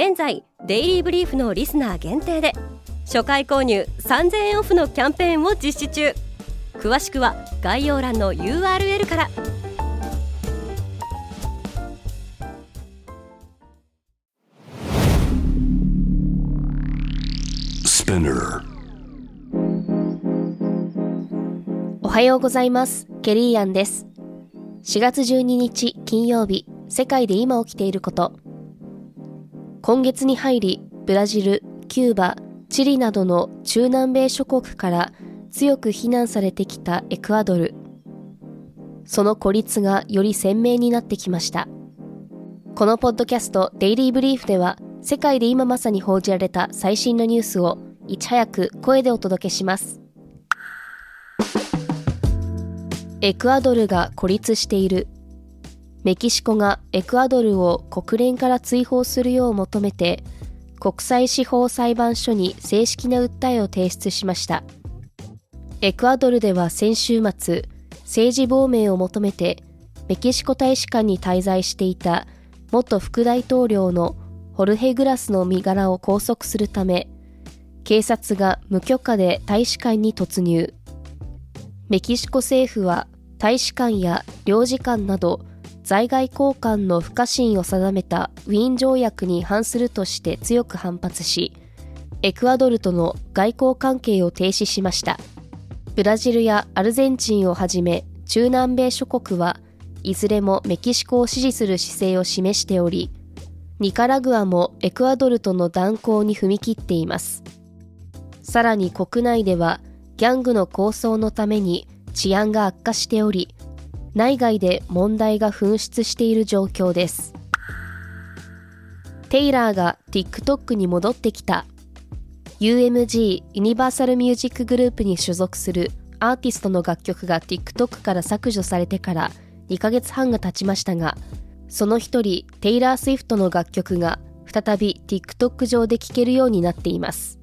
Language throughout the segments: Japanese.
現在デイリーブリーフのリスナー限定で初回購入3000円オフのキャンペーンを実施中。詳しくは概要欄の URL から。おはようございます。ケリーアンです。4月12日金曜日世界で今起きていること今月に入りブラジルキューバチリなどの中南米諸国から強く非難されてきたエクアドル。その孤立がより鮮明になってきました。このポッドキャストデイリーブリーフでは世界で今まさに報じられた最新のニュースをいち早く声でお届けします。エクアドルが孤立している。メキシコがエクアドルを国連から追放するよう求めて国際司法裁判所に正式な訴えを提出しました。エクアドルでは先週末政治亡命を求めてメキシコ大使館に滞在していた元副大統領のホルヘ・グラスの身柄を拘束するため警察が無許可で大使館に突入。メキシコ政府は大使館や領事館など在外交換の不可侵を定めたウィーン条約に反するとして強く反発し、エクアドルとの外交関係を停止しました。ブラジルやアルゼンチンをはじめ中南米諸国はいずれもメキシコを支持する姿勢を示しており、ニカラグアもエクアドルとの断交に踏み切っています。さらに国内ではギャングの抗争のために治安が悪化しており、内外で問題が噴出している状況です。テイラーが TikTok に戻ってきた UMG ユニバーサルミュージックグループに所属するアーティストの楽曲が TikTok から削除されてから2ヶ月半が経ちましたがその一人テイラー・スウィフトの楽曲が再び TikTok 上で聴けるようになっています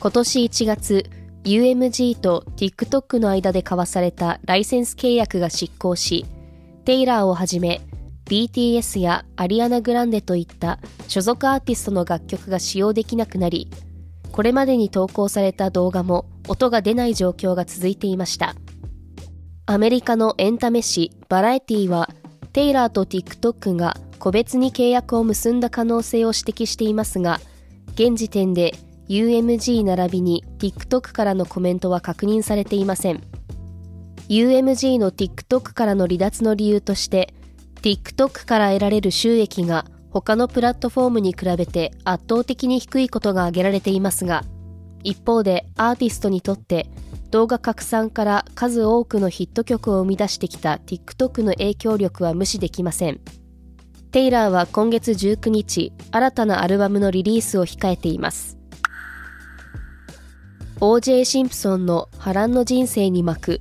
今年1月 UMG と TikTok の間で交わされたライセンス契約が失効し、テイラーをはじめ BTS やアリアナ・グランデといった所属アーティストの楽曲が使用できなくなり、これまでに投稿された動画も音が出ない状況が続いていました。アメリカのエンタメ誌バラエティは、テイラーと TikTok が個別に契約を結んだ可能性を指摘していますが、現時点で UMG 並びに TikTok からのコメントは確認されていません。UMG の TikTok からの離脱の理由として TikTok から得られる収益が他のプラットフォームに比べて圧倒的に低いことが挙げられていますが一方でアーティストにとって動画拡散から数多くのヒット曲を生み出してきた TikTok の影響力は無視できません。テイラーは今月19日新たなアルバムのリリースを控えています。OJ シンプソンの波乱の人生に巻く。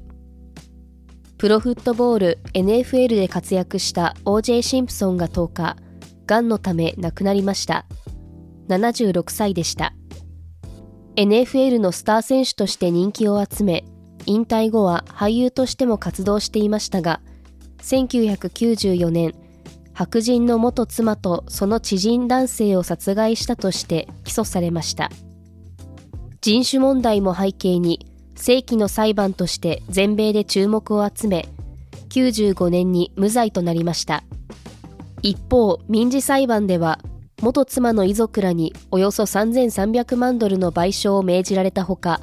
プロフットボール NFL で活躍した OJ シンプソンが10日がんのため亡くなりました。76歳でした。NFL のスター選手として人気を集め引退後は俳優としても活動していましたが1994年白人の元妻とその知人男性を殺害したとして起訴されました。人種問題も背景に正規の裁判として全米で注目を集め95年に無罪となりました。一方民事裁判では元妻の遺族らにおよそ3300万ドルの賠償を命じられたほか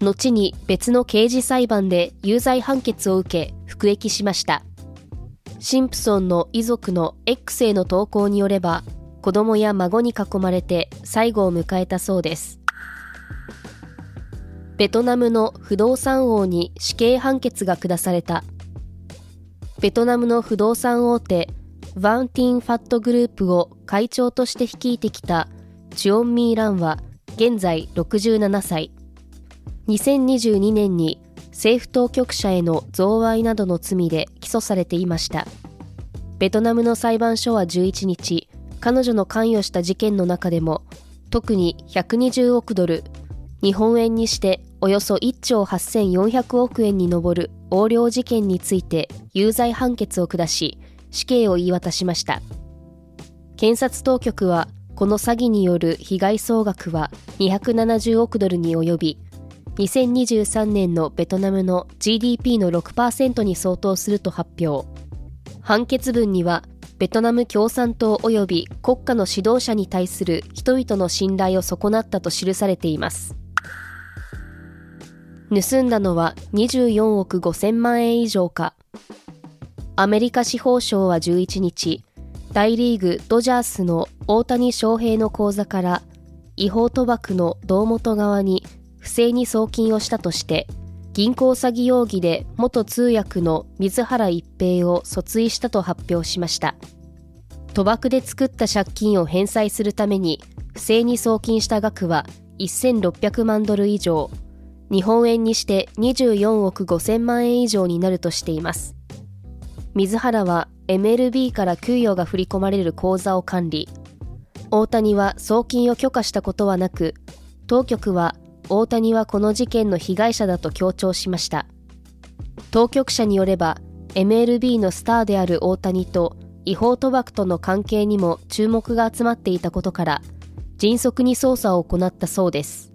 後に別の刑事裁判で有罪判決を受け服役しました。シンプソンの遺族の X への投稿によれば子供や孫に囲まれて最後を迎えたそうです。ベトナムの不動産王に死刑判決が下された。ベトナムの不動産大手ヴァンティン・ファットグループを会長として率いてきたチュオンミー・ランは現在67歳。2022年に政府当局者への贈賄などの罪で起訴されていました。ベトナムの裁判所は11日彼女の関与した事件の中でも特に120億ドル日本円にしておよそ1兆8400億円に上る横領事件について有罪判決を下し死刑を言い渡しました。検察当局はこの詐欺による被害総額は270億ドルに及び2023年のベトナムの GDP の6%に相当すると発表。判決文にはベトナム共産党及び国家の指導者に対する人々の信頼を損なったと記されています。盗んだのは24億5000万円以上か。アメリカ司法省は11日大リーグドジャースの大谷翔平の口座から違法賭博の胴元側に不正に送金をしたとして銀行詐欺容疑で元通訳の水原一平を訴追したと発表しました。賭博で作った借金を返済するために不正に送金した額は1600万ドル以上。日本円にして24億5000万円以上になるとしています。水原は MLB から給与が振り込まれる口座を管理。大谷は送金を許可したことはなく当局は大谷はこの事件の被害者だと強調しました。当局者によれば MLB のスターである大谷と違法賭博との関係にも注目が集まっていたことから迅速に捜査を行ったそうです。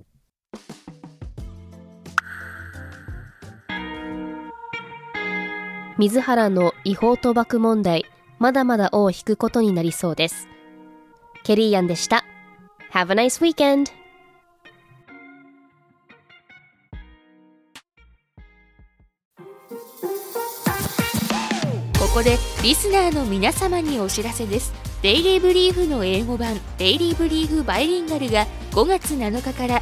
水原の違法賭博問題、まだまだ尾を引くことになりそうです。ケリーアンでした。Have a nice weekend! ここでリスナーの皆様にお知らせです。デイリーブリーフの英語版デイリーブリーフバイリンガルが5月7日から